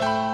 Bye.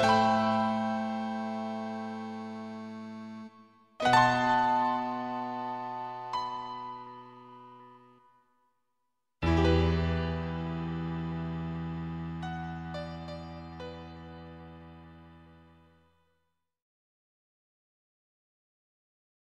you